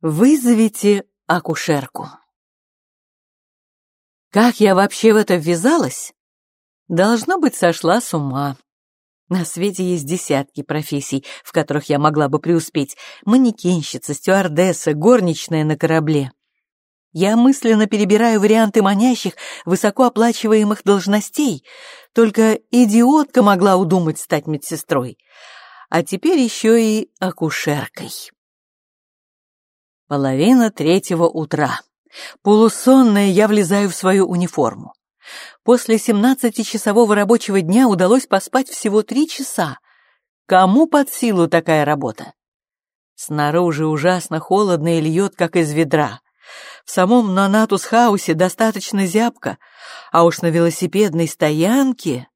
Вызовите акушерку. Как я вообще в это ввязалась? Должно быть, сошла с ума. На свете есть десятки профессий, в которых я могла бы преуспеть. Манекенщица, стюардесса, горничная на корабле. Я мысленно перебираю варианты манящих, высокооплачиваемых должностей. Только идиотка могла удумать стать медсестрой. А теперь еще и акушеркой. Половина третьего утра. Полусонная я влезаю в свою униформу. После 17-часового рабочего дня удалось поспать всего три часа. Кому под силу такая работа? Снаружи ужасно холодно и льет, как из ведра. В самом Нанатус-хаусе достаточно зябко, а уж на велосипедной стоянке...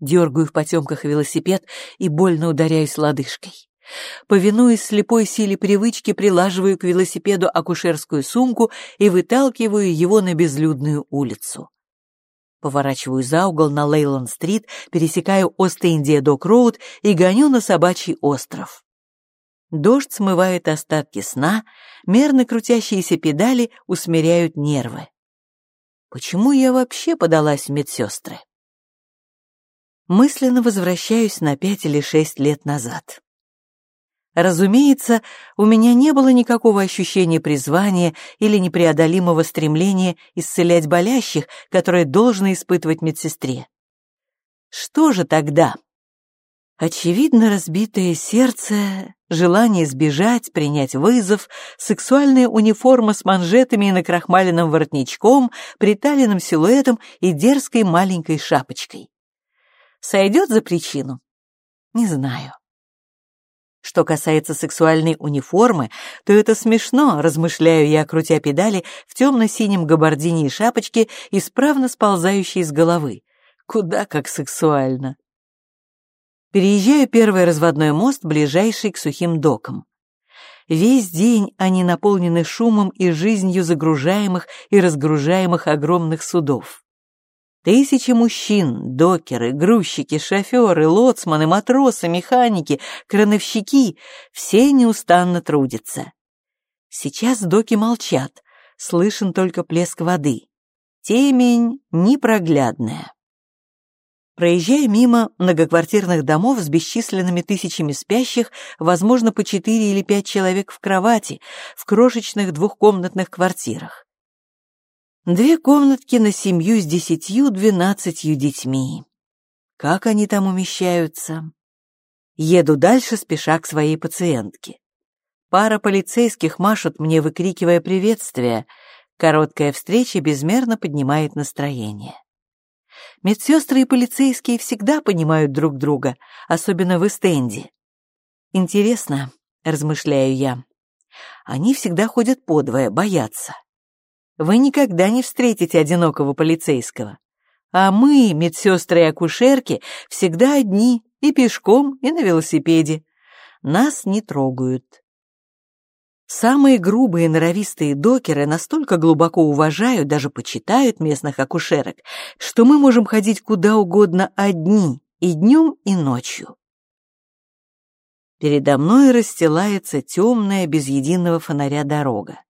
Дергаю в потемках велосипед и больно ударяюсь лодыжкой. Повинуясь слепой силе привычки, прилаживаю к велосипеду акушерскую сумку и выталкиваю его на безлюдную улицу. Поворачиваю за угол на Лейланд-стрит, пересекаю Ост-Индия-Док-Роуд и гоню на собачий остров. Дождь смывает остатки сна, мерно крутящиеся педали усмиряют нервы. Почему я вообще подалась в медсестры? Мысленно возвращаюсь на пять или шесть лет назад. Разумеется, у меня не было никакого ощущения призвания или непреодолимого стремления исцелять болящих, которое должно испытывать медсестре. Что же тогда? Очевидно, разбитое сердце, желание сбежать, принять вызов, сексуальная униформа с манжетами и накрахмаленным воротничком, приталенным силуэтом и дерзкой маленькой шапочкой. Сойдет за причину? Не знаю. Что касается сексуальной униформы, то это смешно, размышляю я, крутя педали в темно-синем габардине и шапочке, исправно сползающей с головы. Куда как сексуально. Переезжаю первый разводной мост, ближайший к сухим докам. Весь день они наполнены шумом и жизнью загружаемых и разгружаемых огромных судов. Тысячи мужчин, докеры, грузчики, шоферы, лоцманы, матросы, механики, крановщики — все неустанно трудятся. Сейчас доки молчат, слышен только плеск воды. Темень непроглядная. Проезжая мимо многоквартирных домов с бесчисленными тысячами спящих, возможно, по четыре или пять человек в кровати, в крошечных двухкомнатных квартирах. Две комнатки на семью с десятью-двенадцатью детьми. Как они там умещаются? Еду дальше, спеша к своей пациентке. Пара полицейских машут мне, выкрикивая приветствие. Короткая встреча безмерно поднимает настроение. Медсестры и полицейские всегда понимают друг друга, особенно в Эстенде. Интересно, размышляю я, они всегда ходят подвое, боятся вы никогда не встретите одинокого полицейского. А мы, медсестры и акушерки, всегда одни, и пешком, и на велосипеде. Нас не трогают. Самые грубые норовистые докеры настолько глубоко уважают, даже почитают местных акушерок, что мы можем ходить куда угодно одни, и днем, и ночью. Передо мной расстилается темная, без единого фонаря дорога.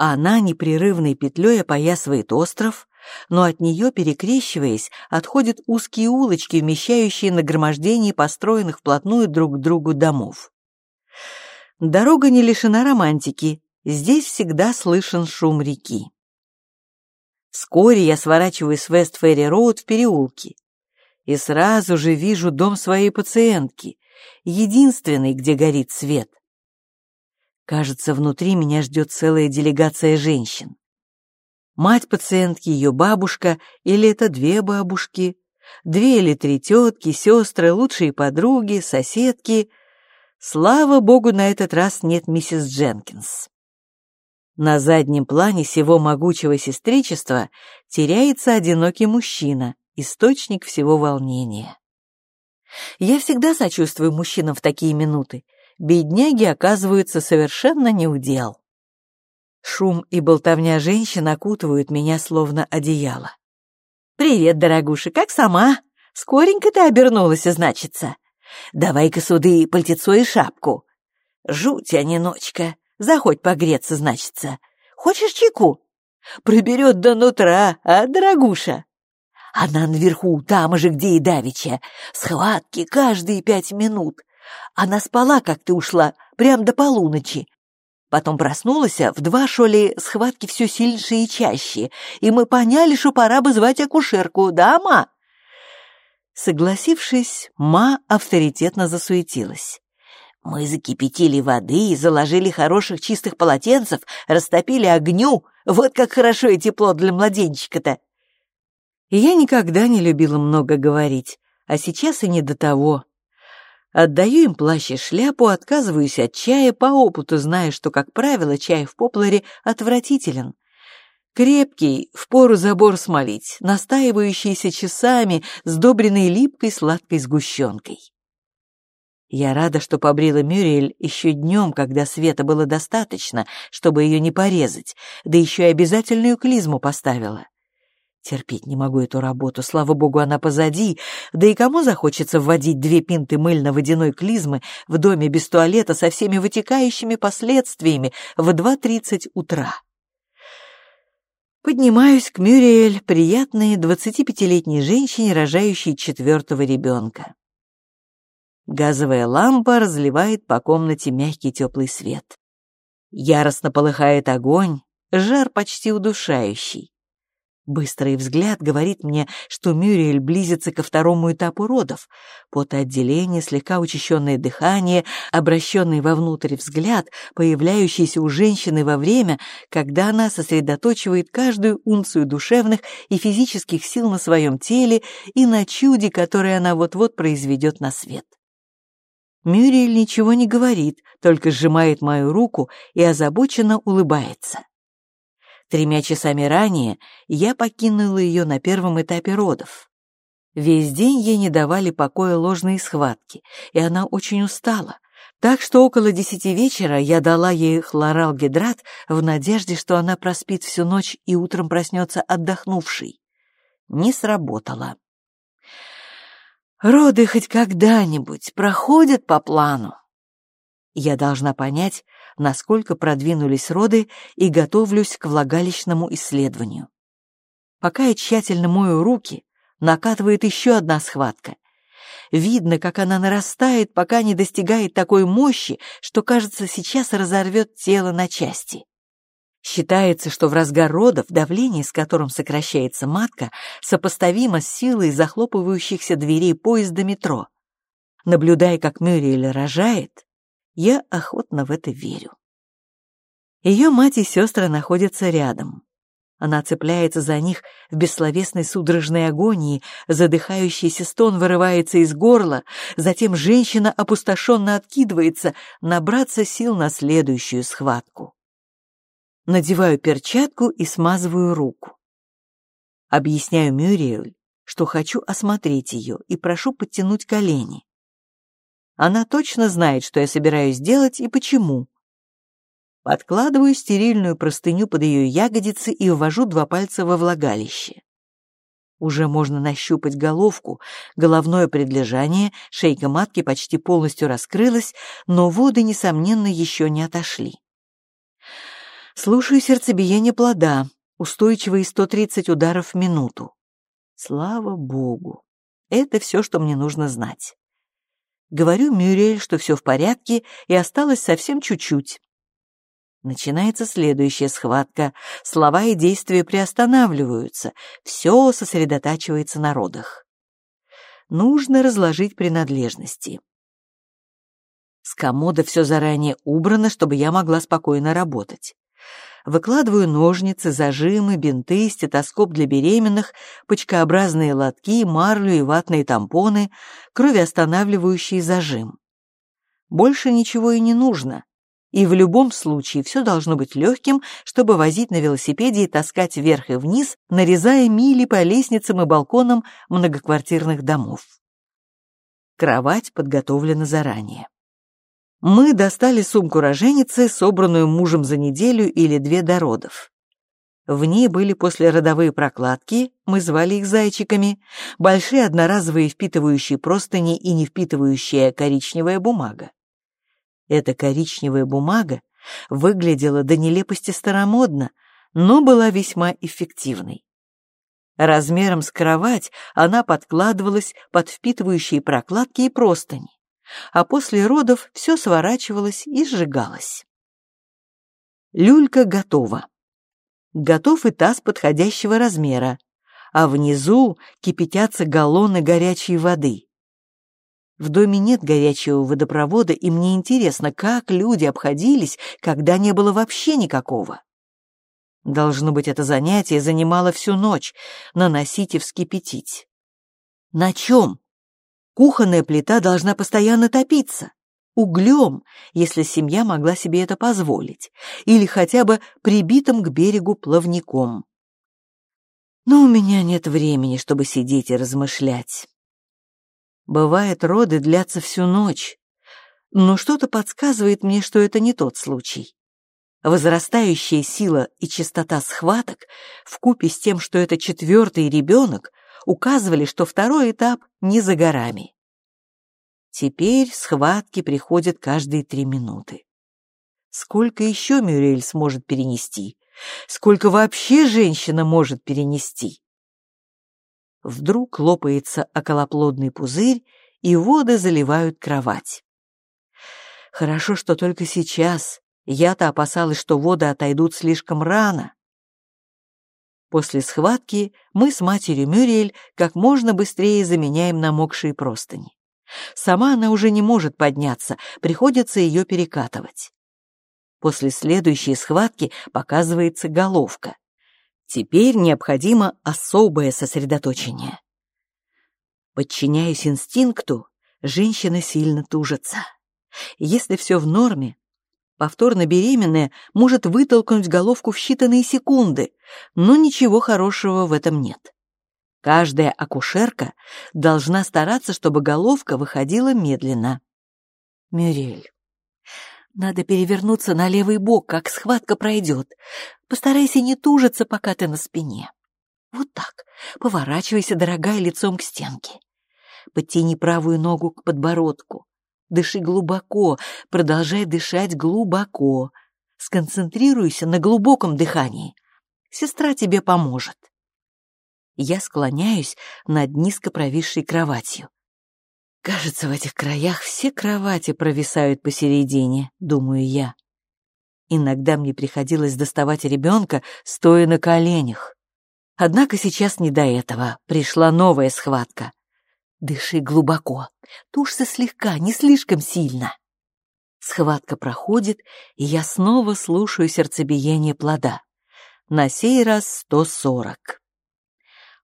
Она непрерывной петлей опоясывает остров, но от нее, перекрещиваясь, отходят узкие улочки, вмещающие нагромождение построенных вплотную друг к другу домов. Дорога не лишена романтики, здесь всегда слышен шум реки. Вскоре я сворачиваю с Вест-Ферри-Роуд в переулке и сразу же вижу дом своей пациентки, единственный, где горит свет. Кажется, внутри меня ждет целая делегация женщин. Мать пациентки, ее бабушка, или это две бабушки, две или три тетки, сестры, лучшие подруги, соседки. Слава богу, на этот раз нет миссис Дженкинс. На заднем плане всего могучего сестричества теряется одинокий мужчина, источник всего волнения. Я всегда сочувствую мужчинам в такие минуты, бедняги оказываются совершенно неудел. Шум и болтовня женщин окутывают меня словно одеяло. «Привет, дорогуша, как сама? Скоренько ты обернулась, значится. Давай-ка суды пальтецо и шапку. Жуть, а не ночка. Заходь погреться, значится. Хочешь чайку? Проберет до нутра, а, дорогуша? Она наверху, там же, где и давеча. Схватки каждые пять минут. Она спала, как ты ушла, прям до полуночи. Потом проснулась, а в два шоли схватки все сильнее и чаще, и мы поняли, что пора бы звать акушерку, да, ма?» Согласившись, ма авторитетно засуетилась. Мы закипятили воды и заложили хороших чистых полотенцев, растопили огню. Вот как хорошо и тепло для младенчика-то. Я никогда не любила много говорить, а сейчас и не до того. Отдаю им плащ и шляпу, отказываюсь от чая, по опыту зная, что, как правило, чай в попларе отвратителен. Крепкий, впору забор смолить, настаивающийся часами, сдобренный липкой сладкой сгущенкой. Я рада, что побрила Мюриэль еще днем, когда света было достаточно, чтобы ее не порезать, да еще и обязательную клизму поставила. Терпеть не могу эту работу, слава богу, она позади. Да и кому захочется вводить две пинты мыльно-водяной клизмы в доме без туалета со всеми вытекающими последствиями в 2.30 утра? Поднимаюсь к Мюриэль, приятной 25-летней женщине, рожающей четвертого ребенка. Газовая лампа разливает по комнате мягкий теплый свет. Яростно полыхает огонь, жар почти удушающий. Быстрый взгляд говорит мне, что Мюриэль близится ко второму этапу родов. Потоотделение, слегка учащенное дыхание, обращенный вовнутрь взгляд, появляющийся у женщины во время, когда она сосредоточивает каждую унцию душевных и физических сил на своем теле и на чуде, которое она вот-вот произведет на свет. Мюриэль ничего не говорит, только сжимает мою руку и озабоченно улыбается. Тремя часами ранее я покинула ее на первом этапе родов. Весь день ей не давали покоя ложные схватки, и она очень устала, так что около десяти вечера я дала ей хлоралгидрат в надежде, что она проспит всю ночь и утром проснется отдохнувшей. Не сработало. Роды хоть когда-нибудь проходят по плану. Я должна понять, насколько продвинулись роды и готовлюсь к влагалищному исследованию. Пока я тщательно мою руки, накатывает еще одна схватка. Видно, как она нарастает, пока не достигает такой мощи, что, кажется, сейчас разорвет тело на части. Считается, что в разгар родов давление, с которым сокращается матка, сопоставимо с силой захлопывающихся дверей поезда метро. Наблюдая, как Мюриэль рожает, я охотно в это верю. Ее мать и сестры находятся рядом. Она цепляется за них в бессловесной судорожной агонии, задыхающийся стон вырывается из горла, затем женщина опустошенно откидывается, набраться сил на следующую схватку. Надеваю перчатку и смазываю руку. Объясняю Мюриэль, что хочу осмотреть ее и прошу подтянуть колени. Она точно знает, что я собираюсь делать и почему. Подкладываю стерильную простыню под ее ягодицы и ввожу два пальца во влагалище. Уже можно нащупать головку, головное предлежание, шейка матки почти полностью раскрылась, но воды, несомненно, еще не отошли. Слушаю сердцебиение плода, устойчивые 130 ударов в минуту. Слава богу! Это все, что мне нужно знать. Говорю Мюрриэль, что все в порядке и осталось совсем чуть-чуть. Начинается следующая схватка. Слова и действия приостанавливаются. Все сосредотачивается на родах. Нужно разложить принадлежности. С комода все заранее убрано, чтобы я могла спокойно работать. Выкладываю ножницы, зажимы, бинты, стетоскоп для беременных, почкообразные лотки, марлю и ватные тампоны, кровеостанавливающий зажим. Больше ничего и не нужно. И в любом случае все должно быть легким, чтобы возить на велосипеде и таскать вверх и вниз, нарезая мили по лестницам и балконам многоквартирных домов. Кровать подготовлена заранее. Мы достали сумку роженицы, собранную мужем за неделю или две до родов. В ней были послеродовые прокладки, мы звали их зайчиками, большие одноразовые впитывающие простыни и не впитывающая коричневая бумага. Эта коричневая бумага выглядела до нелепости старомодно, но была весьма эффективной. Размером с кровать она подкладывалась под впитывающие прокладки и простыни, а после родов все сворачивалось и сжигалось. Люлька готова. Готов и таз подходящего размера, а внизу кипятятся галлоны горячей воды. В доме нет горячего водопровода, и мне интересно, как люди обходились, когда не было вообще никакого. Должно быть, это занятие занимало всю ночь — наносить и вскипятить. На чем? Кухонная плита должна постоянно топиться. Углем, если семья могла себе это позволить, или хотя бы прибитым к берегу плавником. Но у меня нет времени, чтобы сидеть и размышлять. Бывает, роды длятся всю ночь, но что-то подсказывает мне, что это не тот случай. Возрастающая сила и частота схваток, вкупе с тем, что это четвертый ребенок, указывали, что второй этап не за горами. Теперь схватки приходят каждые три минуты. Сколько еще Мюрель сможет перенести? Сколько вообще женщина может перенести? Вдруг лопается околоплодный пузырь, и воды заливают кровать. Хорошо, что только сейчас, я-то опасалась, что воды отойдут слишком рано. После схватки мы с матерью Мюриэль как можно быстрее заменяем намокшие простыни. Сама она уже не может подняться, приходится ее перекатывать. После следующей схватки показывается головка. Теперь необходимо особое сосредоточение. Подчиняясь инстинкту, женщина сильно тужится. Если все в норме, Повторно беременная может вытолкнуть головку в считанные секунды, но ничего хорошего в этом нет. Каждая акушерка должна стараться, чтобы головка выходила медленно. Мюрель, надо перевернуться на левый бок, как схватка пройдет. Постарайся не тужиться, пока ты на спине. Вот так. Поворачивайся, дорогая, лицом к стенке. Подтяни правую ногу к подбородку. Дыши глубоко, продолжай дышать глубоко. Сконцентрируйся на глубоком дыхании. Сестра тебе поможет. Я склоняюсь над низко провисшей кроватью. Кажется, в этих краях все кровати провисают посередине, думаю я. Иногда мне приходилось доставать ребенка, стоя на коленях. Однако сейчас не до этого, пришла новая схватка. Дыши глубоко, тушься слегка, не слишком сильно. Схватка проходит, и я снова слушаю сердцебиение плода. На сей раз 140.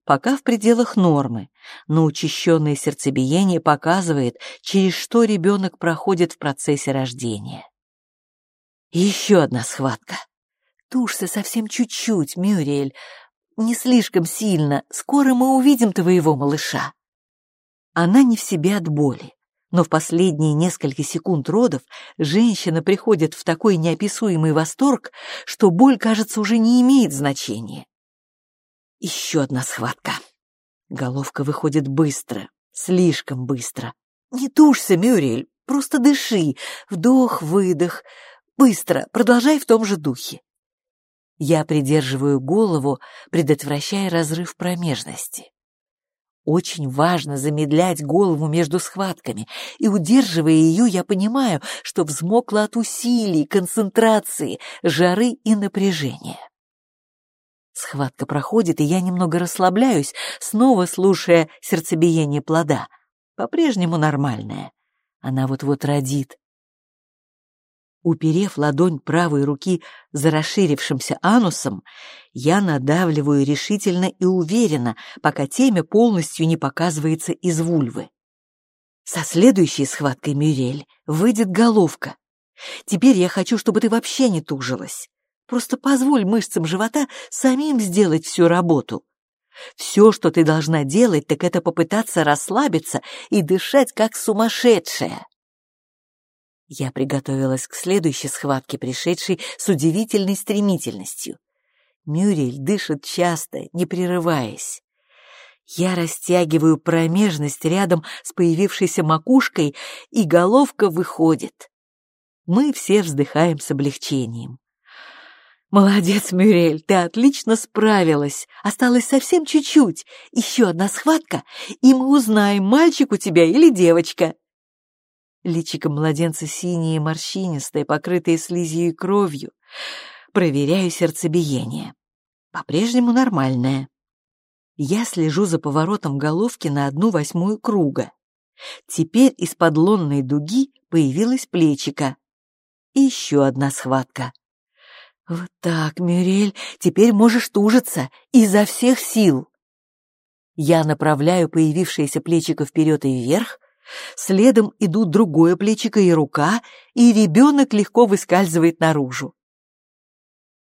Пока в пределах нормы, но учащенное сердцебиение показывает, через что ребенок проходит в процессе рождения. еще одна схватка. Тушься совсем чуть-чуть, Мюриэль, не слишком сильно, скоро мы увидим твоего малыша. Она не в себе от боли, но в последние несколько секунд родов женщина приходит в такой неописуемый восторг, что боль, кажется, уже не имеет значения. Еще одна схватка. Головка выходит быстро, слишком быстро. Не тушься, Мюрель, просто дыши. Вдох, выдох. Быстро, продолжай в том же духе. Я придерживаю голову, предотвращая разрыв промежности. Очень важно замедлять голову между схватками, и, удерживая ее, я понимаю, что взмокла от усилий, концентрации, жары и напряжения. Схватка проходит, и я немного расслабляюсь, снова слушая сердцебиение плода. По-прежнему нормальное. Она вот-вот родит. Уперев ладонь правой руки за расширившимся анусом, я надавливаю решительно и уверенно, пока темя полностью не показывается из вульвы. Со следующей схваткой, Мюрель, выйдет головка. Теперь я хочу, чтобы ты вообще не тужилась. Просто позволь мышцам живота самим сделать всю работу. Все, что ты должна делать, так это попытаться расслабиться и дышать как сумасшедшая. Я приготовилась к следующей схватке, пришедшей с удивительной стремительностью. Мюрель дышит часто, не прерываясь. Я растягиваю промежность рядом с появившейся макушкой, и головка выходит. Мы все вздыхаем с облегчением. «Молодец, Мюрель, ты отлично справилась. Осталось совсем чуть-чуть. Еще одна схватка, и мы узнаем, мальчик у тебя или девочка». Личико младенца синее, морщинистое, покрытое слизью и кровью. Проверяю сердцебиение. По-прежнему нормальное. Я слежу за поворотом головки на одну восьмую круга. Теперь из-под лонной дуги появилась плечика. И еще одна схватка. Вот так, Мюрель, теперь можешь тужиться изо всех сил. Я направляю появившееся плечико вперед и вверх, следом идут другое плечико и рука, и ребенок легко выскальзывает наружу.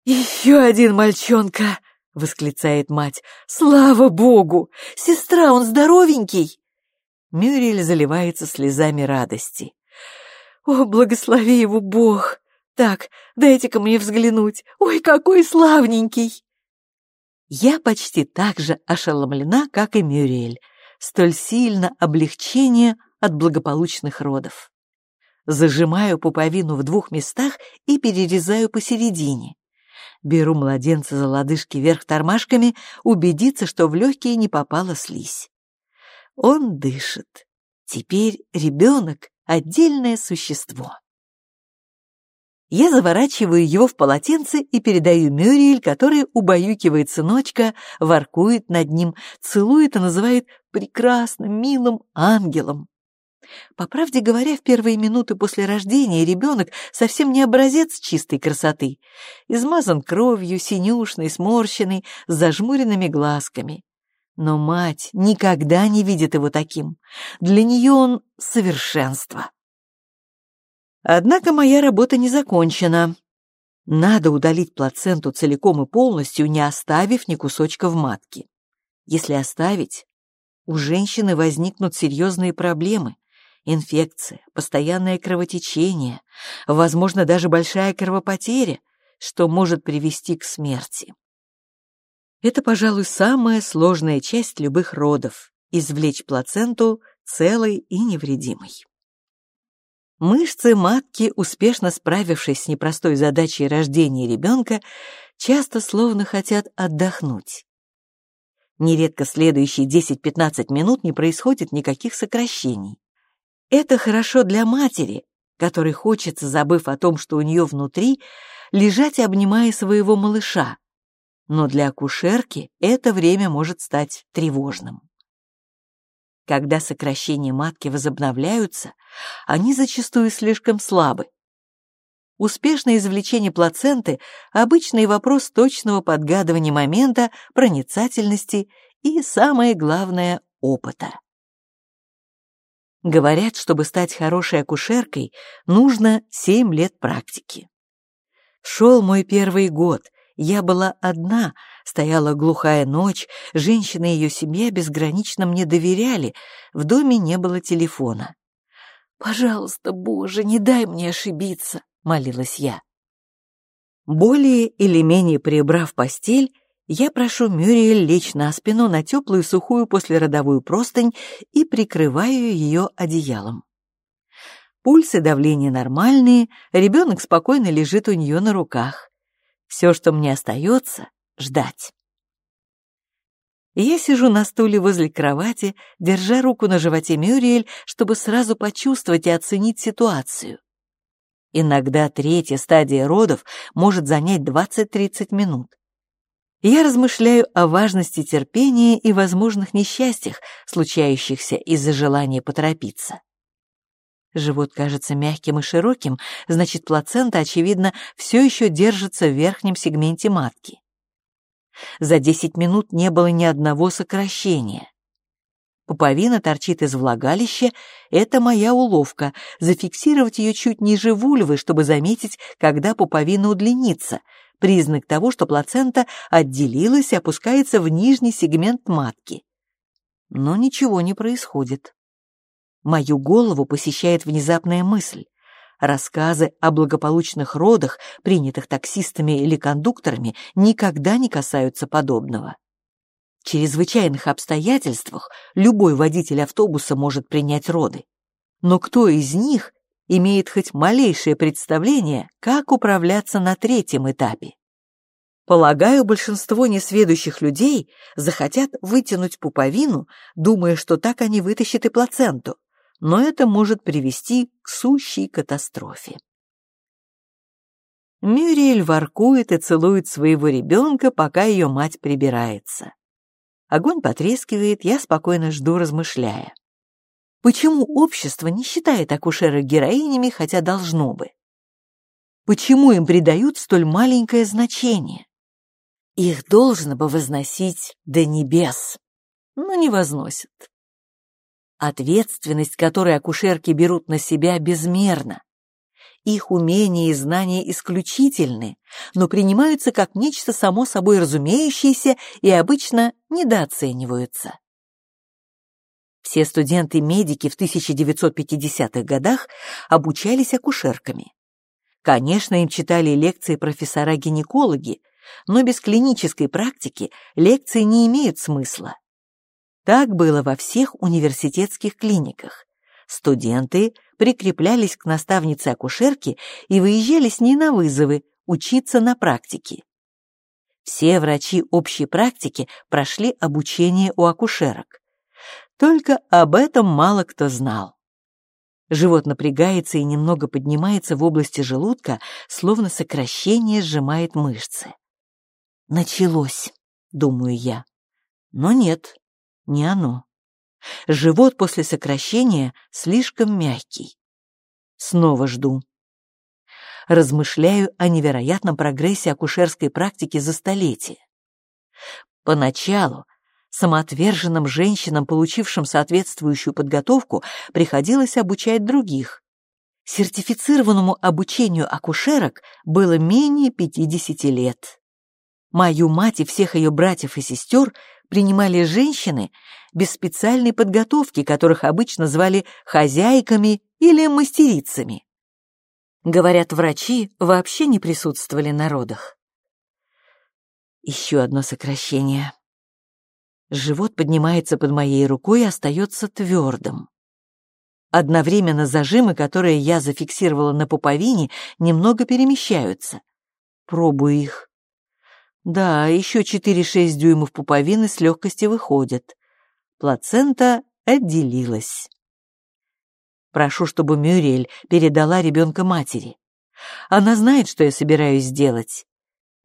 «Еще один мальчонка!» — восклицает мать. «Слава богу! Сестра, он здоровенький!» Мюрель заливается слезами радости. «О, благослови его Бог! Так, дайте-ка мне взглянуть. Ой, какой славненький!» Я почти так же ошеломлена, как и Мюрель. Столь сильно облегчение от благополучных родов. Зажимаю пуповину в двух местах и перерезаю посередине. Беру младенца за лодыжки вверх тормашками, убедиться, что в легкие не попала слизь. Он дышит. Теперь ребенок — отдельное существо. Я заворачиваю его в полотенце и передаю Мюриэль, который убаюкивает сыночка, воркует над ним, целует и называет прекрасным, милым ангелом. По правде говоря, в первые минуты после рождения ребенок совсем не образец чистой красоты. Измазан кровью, синюшный, сморщенный, с зажмуренными глазками. Но мать никогда не видит его таким. Для нее он — совершенство. Однако моя работа не закончена. Надо удалить плаценту целиком и полностью, не оставив ни кусочка в матке. Если оставить, у женщины возникнут серьезные проблемы. Инфекция, постоянное кровотечение, возможно, даже большая кровопотеря, что может привести к смерти. Это, пожалуй, самая сложная часть любых родов – извлечь плаценту целой и невредимой. Мышцы матки, успешно справившись с непростой задачей рождения ребенка, часто словно хотят отдохнуть. Нередко следующие 10-15 минут не происходит никаких сокращений. Это хорошо для матери, которой хочется, забыв о том, что у нее внутри, лежать, обнимая своего малыша. Но для акушерки это время может стать тревожным. Когда сокращения матки возобновляются, они зачастую слишком слабы. Успешное извлечение плаценты – обычный вопрос точного подгадывания момента, проницательности и, самое главное, опыта. Говорят, чтобы стать хорошей акушеркой, нужно 7 лет практики. Шел мой первый год, я была одна, стояла глухая ночь, женщины и ее семья безгранично мне доверяли, в доме не было телефона. «Пожалуйста, Боже, не дай мне ошибиться», — молилась я. Более или менее прибрав постель, я прошу Мюриэль лечь на спину на теплую сухую послеродовую простынь и прикрываю ее одеялом. Пульс и давление нормальные, ребенок спокойно лежит у нее на руках. Все, что мне остается, ждать. Я сижу на стуле возле кровати, держа руку на животе Мюриэль, чтобы сразу почувствовать и оценить ситуацию. Иногда третья стадия родов может занять 20-30 минут. Я размышляю о важности терпения и возможных несчастьях, случающихся из-за желания поторопиться. Живот кажется мягким и широким, значит, плацента, очевидно, все еще держится в верхнем сегменте матки. За 10 минут не было ни одного сокращения. Пуповина торчит из влагалища, это моя уловка, зафиксировать ее чуть ниже вульвы, чтобы заметить, когда пуповина удлинится, признак того, что плацента отделилась и опускается в нижний сегмент матки. Но ничего не происходит. Мою голову посещает внезапная мысль. Рассказы о благополучных родах, принятых таксистами или кондукторами, никогда не касаются подобного. В чрезвычайных обстоятельствах любой водитель автобуса может принять роды. Но кто из них имеет хоть малейшее представление, как управляться на третьем этапе. Полагаю, большинство несведущих людей захотят вытянуть пуповину, думая, что так они вытащат и плаценту, но это может привести к сущей катастрофе. Мюриэль воркует и целует своего ребенка, пока ее мать прибирается. Огонь потрескивает, я спокойно жду, размышляя. Почему общество не считает акушерок героинями, хотя должно бы? Почему им придают столь маленькое значение? Их должно бы возносить до небес, но не возносят. Ответственность, которую акушерки берут на себя, безмерна. Их умения и знания исключительны, но принимаются как нечто само собой разумеющееся и обычно недооцениваются. Все студенты-медики в 1950-х годах обучались акушерками. Конечно, им читали лекции профессора-гинекологи, но без клинической практики лекции не имеют смысла. Так было во всех университетских клиниках. Студенты прикреплялись к наставнице-акушерке и выезжали с ней на вызовы учиться на практике. Все врачи общей практики прошли обучение у акушерок. Только об этом мало кто знал. Живот напрягается и немного поднимается в области желудка, словно сокращение сжимает мышцы. Началось, думаю я. Но нет, не оно. Живот после сокращения слишком мягкий. Снова жду. Размышляю о невероятном прогрессе акушерской практики за столетие. Поначалу самоотверженным женщинам, получившим соответствующую подготовку, приходилось обучать других. Сертифицированному обучению акушерок было менее 50 лет. Мою мать и всех ее братьев и сестер принимали женщины без специальной подготовки, которых обычно звали хозяйками или мастерицами. Говорят, врачи вообще не присутствовали на родах. Еще одно сокращение. Живот поднимается под моей рукой и остается твердым. Одновременно зажимы, которые я зафиксировала на пуповине, немного перемещаются. Пробую их. Да, еще 4-6 дюймов пуповины с легкостью выходят. Плацента отделилась. Прошу, чтобы Мюрель передала ребенка матери. Она знает, что я собираюсь сделать.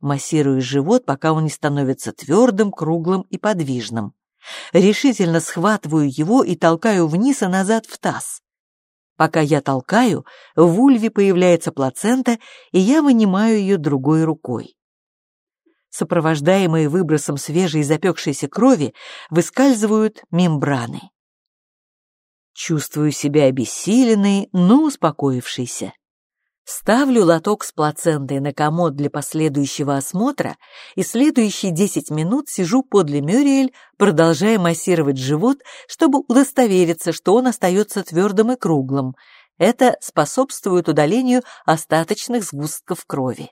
Массирую живот, пока он не становится твердым, круглым и подвижным. Решительно схватываю его и толкаю вниз и назад в таз. Пока я толкаю, в ульве появляется плацента, и я вынимаю ее другой рукой сопровождаемые выбросом свежей запекшейся крови, выскальзывают мембраны. Чувствую себя обессиленной, но успокоившейся. Ставлю лоток с плацентой на комод для последующего осмотра и следующие 10 минут сижу подле Мюриэль, продолжая массировать живот, чтобы удостовериться, что он остается твердым и круглым. Это способствует удалению остаточных сгустков крови.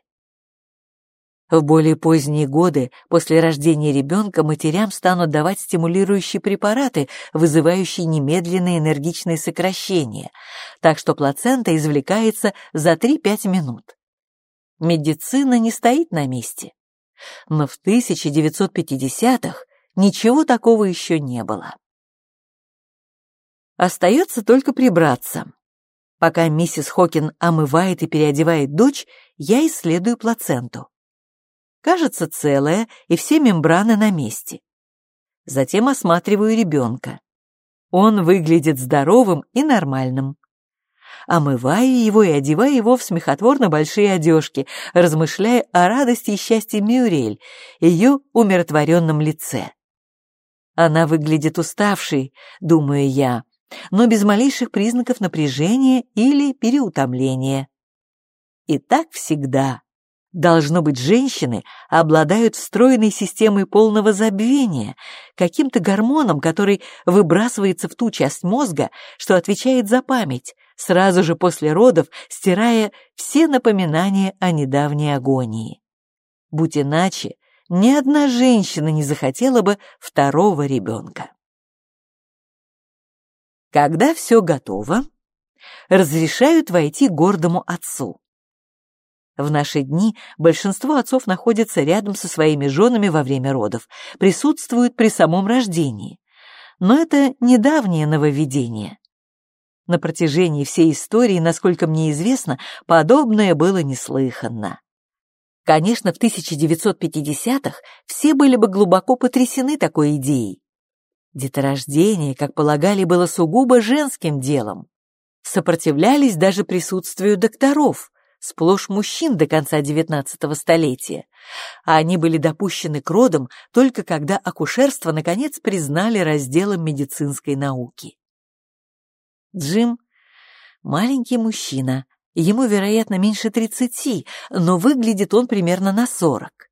В более поздние годы, после рождения ребенка, матерям станут давать стимулирующие препараты, вызывающие немедленное энергичное сокращение, так что плацента извлекается за 3-5 минут. Медицина не стоит на месте. Но в 1950-х ничего такого еще не было. Остается только прибраться. Пока миссис Хокин омывает и переодевает дочь, я исследую плаценту кажется целая и все мембраны на месте. Затем осматриваю ребенка. Он выглядит здоровым и нормальным. Омываю его и одеваю его в смехотворно большие одежки, размышляя о радости и счастье Мюрель, ее умиротворенном лице. Она выглядит уставшей, думаю я, но без малейших признаков напряжения или переутомления. И так всегда. Должно быть, женщины обладают встроенной системой полного забвения, каким-то гормоном, который выбрасывается в ту часть мозга, что отвечает за память, сразу же после родов стирая все напоминания о недавней агонии. Будь иначе, ни одна женщина не захотела бы второго ребенка. Когда все готово, разрешают войти гордому отцу. В наши дни большинство отцов находятся рядом со своими женами во время родов, присутствуют при самом рождении. Но это недавнее нововведение. На протяжении всей истории, насколько мне известно, подобное было неслыханно. Конечно, в 1950-х все были бы глубоко потрясены такой идеей. Деторождение, как полагали, было сугубо женским делом. Сопротивлялись даже присутствию докторов, сплошь мужчин до конца XIX столетия, а они были допущены к родам только когда акушерство наконец признали разделом медицинской науки. Джим — маленький мужчина, ему, вероятно, меньше тридцати, но выглядит он примерно на сорок.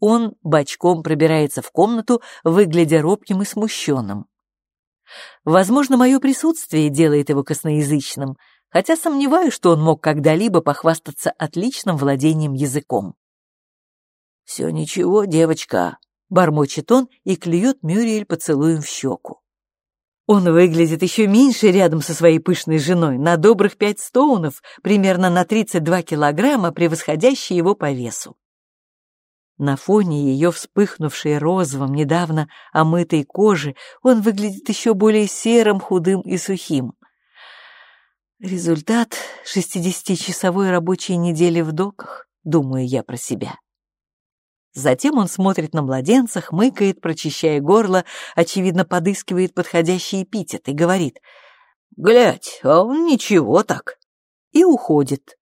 Он бочком пробирается в комнату, выглядя робким и смущенным. Возможно, мое присутствие делает его косноязычным, хотя сомневаюсь, что он мог когда-либо похвастаться отличным владением языком. «Все ничего, девочка», — бормочет он и клюет Мюриэль поцелуем в щеку. Он выглядит еще меньше рядом со своей пышной женой, на добрых пять стоунов, примерно на 32 килограмма, превосходящей его по весу. На фоне ее вспыхнувшей розовым, недавно омытой кожи, он выглядит еще более серым, худым и сухим. Результат шестидесятичасовой рабочей недели в доках, думаю я про себя. Затем он смотрит на младенца, хмыкает, прочищая горло, очевидно, подыскивает подходящий эпитет и говорит «Глядь, а он ничего так!» и уходит.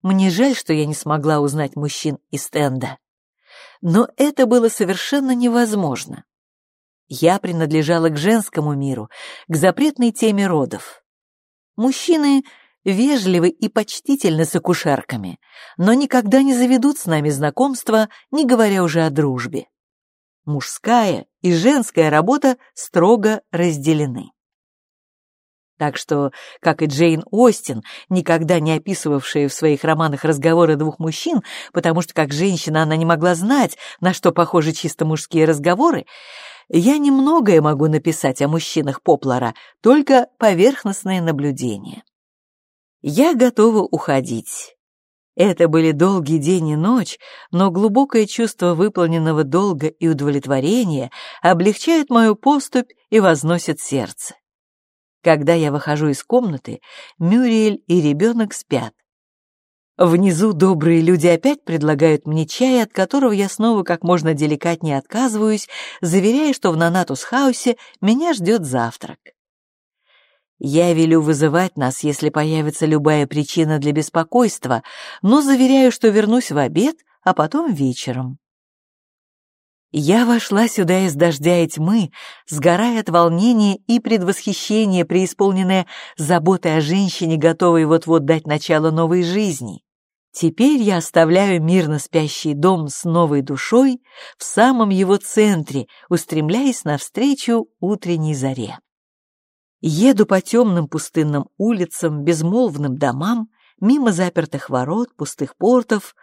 Мне жаль, что я не смогла узнать мужчин из стенда. Но это было совершенно невозможно. Я принадлежала к женскому миру, к запретной теме родов. Мужчины вежливы и почтительны с акушерками, но никогда не заведут с нами знакомства, не говоря уже о дружбе. Мужская и женская работа строго разделены. Так что, как и Джейн Остин, никогда не описывавшая в своих романах разговоры двух мужчин, потому что как женщина она не могла знать, на что похожи чисто мужские разговоры, я немногое могу написать о мужчинах Поплара, только поверхностные наблюдения. Я готова уходить. Это были долгий день и ночь, но глубокое чувство выполненного долга и удовлетворения облегчает мою поступь и возносит сердце. Когда я выхожу из комнаты, Мюриэль и ребенок спят. Внизу добрые люди опять предлагают мне чай, от которого я снова как можно деликатнее отказываюсь, заверяя, что в Нанатус-хаусе меня ждет завтрак. Я велю вызывать нас, если появится любая причина для беспокойства, но заверяю, что вернусь в обед, а потом вечером. Я вошла сюда из дождя и тьмы, сгорая от волнения и предвосхищения, преисполненная заботой о женщине, готовой вот-вот дать начало новой жизни. Теперь я оставляю мирно спящий дом с новой душой в самом его центре, устремляясь навстречу утренней заре. Еду по темным пустынным улицам, безмолвным домам, мимо запертых ворот, пустых портов.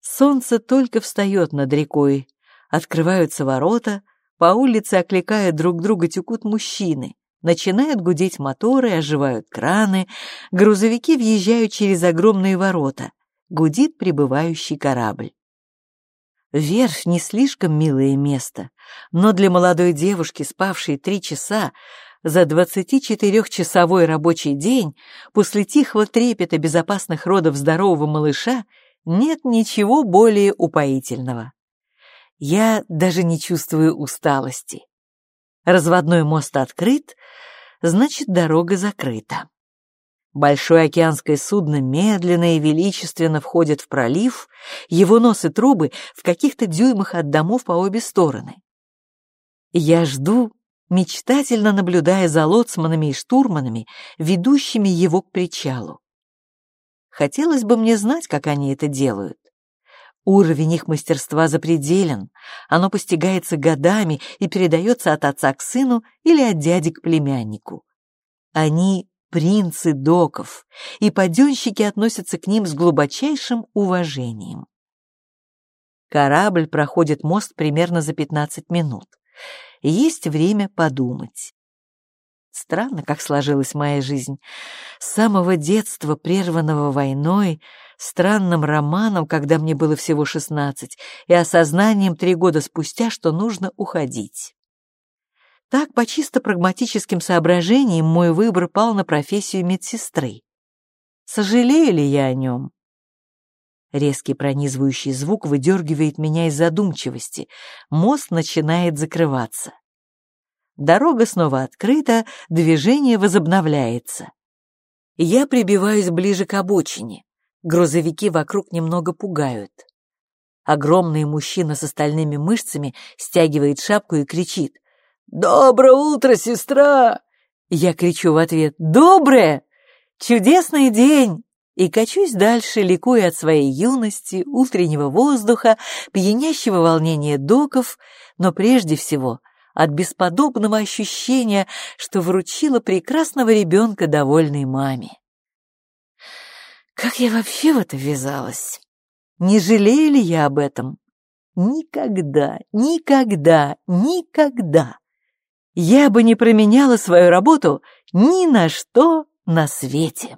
Солнце только встает над рекой. Открываются ворота, по улице, окликая друг друга, текут мужчины. Начинают гудеть моторы, оживают краны, грузовики въезжают через огромные ворота. Гудит прибывающий корабль. Верфь не слишком милое место, но для молодой девушки, спавшей три часа, за 24-часовой рабочий день после тихого трепета безопасных родов здорового малыша нет ничего более упоительного. Я даже не чувствую усталости. Разводной мост открыт, значит, дорога закрыта. Большое океанское судно медленно и величественно входит в пролив, его нос и трубы в каких-то дюймах от домов по обе стороны. Я жду, мечтательно наблюдая за лоцманами и штурманами, ведущими его к причалу. Хотелось бы мне знать, как они это делают. Уровень их мастерства запределен, оно постигается годами и передается от отца к сыну или от дяди к племяннику. Они принцы доков, и паденщики относятся к ним с глубочайшим уважением. Корабль проходит мост примерно за 15 минут есть время подумать. Странно, как сложилась моя жизнь. С самого детства, прерванного войной, странным романом, когда мне было всего шестнадцать, и осознанием три года спустя, что нужно уходить. Так, по чисто прагматическим соображениям, мой выбор пал на профессию медсестры. Сожалею ли я о нем? Резкий пронизывающий звук выдергивает меня из задумчивости. Мост начинает закрываться. Дорога снова открыта, движение возобновляется. Я прибиваюсь ближе к обочине. Грузовики вокруг немного пугают. Огромный мужчина с остальными мышцами стягивает шапку и кричит. «Доброе утро, сестра!» Я кричу в ответ «Доброе! Чудесный день!» и качусь дальше, ликуя от своей юности, утреннего воздуха, пьянящего волнения доков, но прежде всего — от бесподобного ощущения, что вручила прекрасного ребенка довольной маме. Как я вообще в это ввязалась? Не жалею ли я об этом? Никогда, никогда, никогда. Я бы не променяла свою работу ни на что на свете.